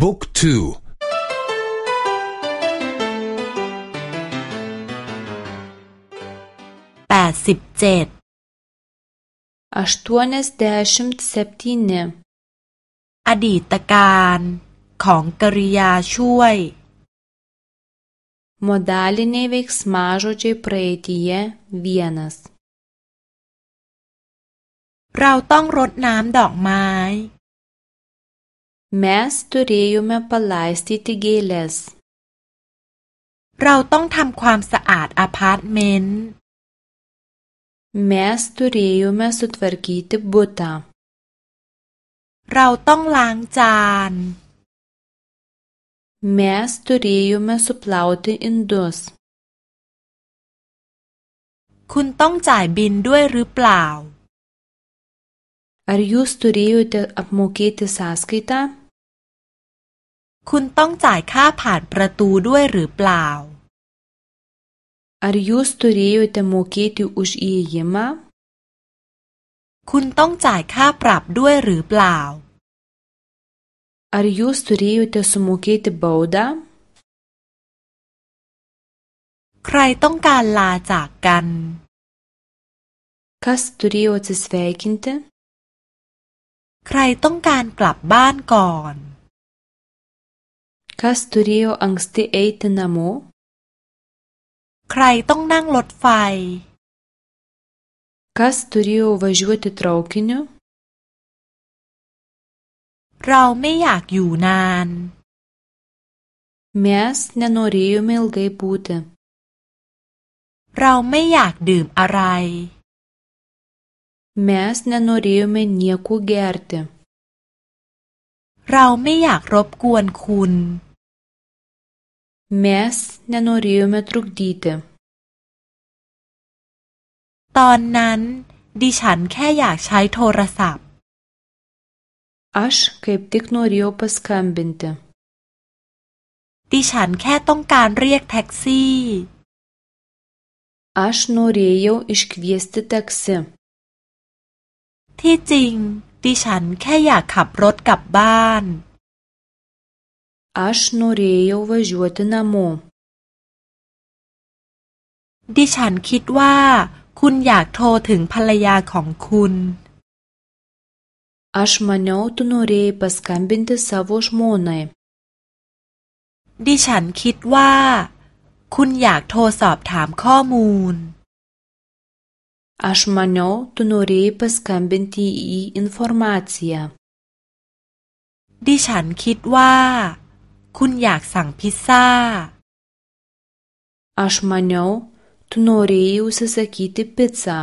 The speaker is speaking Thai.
บุกทูแปดสิบเจ็ดอัชตัวเนสเดชมเซตินอดีตการของกริยาช่วย modaliniai veiksmažodžiai praeityje vienas เราต้องรดน้ำดอกไม้ Mes turėjome palaistyti gėlės. เราต้องทำความสะอาดอพาร์ตเมนต์ Mes turėjome sutvarkyti butą. เราต้องล้างจาน Mes turėjome suplauti indus. คุณต้องจ่ายบินด้วยหรือเปล่า Ar jūs turėjote apmokėti sąskaitą? คุณต้องจ่ายค่าผ่านประตูด้วยหรือเปล่า Ar jūs turėjote mokėti už į ė เย m ą คุณต้องจ่ายค่าปรับด้วยหรือเปล่า Ar ร ū s turėjote sumokėti b a u d ใครต้องการลาจากกันค a s t u ร ė โ o a t s i s v e i k i n t ใครต้องการกลับบ้านก่อน Kas turėjo anksti eiti namo? ใครต้องนั่งรถไฟ Kas turėjo važiuoti traukiniu? เราไม่อยากอยู่นาน Mes nenorėjome ilgai būti. เราไม่อยากดื่มอะไร Mes nenorėjome nieko gerti. เราไม่อยากรบกวนคุณ Mes nenorėjome trukdyti. ตอนนั้นดิฉันแค่อยากใช้โทรศัพท์ Aš kaip tik norėjau paskambinti. ดิฉันแค่ต้องการเรียกแท็กซี่ Aš norėjau iškviesti taksi. ที่จริงดิฉันแค่อยากขับรถกลับบ้าน Aš norėjau važiuoti namo. ดิฉันคิดว่าคุณอยากโทรถึงภรรยาของคุณ Aš maniau, tu norėjai paskambinti savo žmonai. ดิฉันคิดว่าคุณอยากโทรสอบถามข้อมูล Aš maniau, tu norėjai paskambinti į informaciją. ดิฉันคิดว่าคุณอยากสั่งพิซซ่า Aš maniau, tu norėjai užsisakyti pizzą.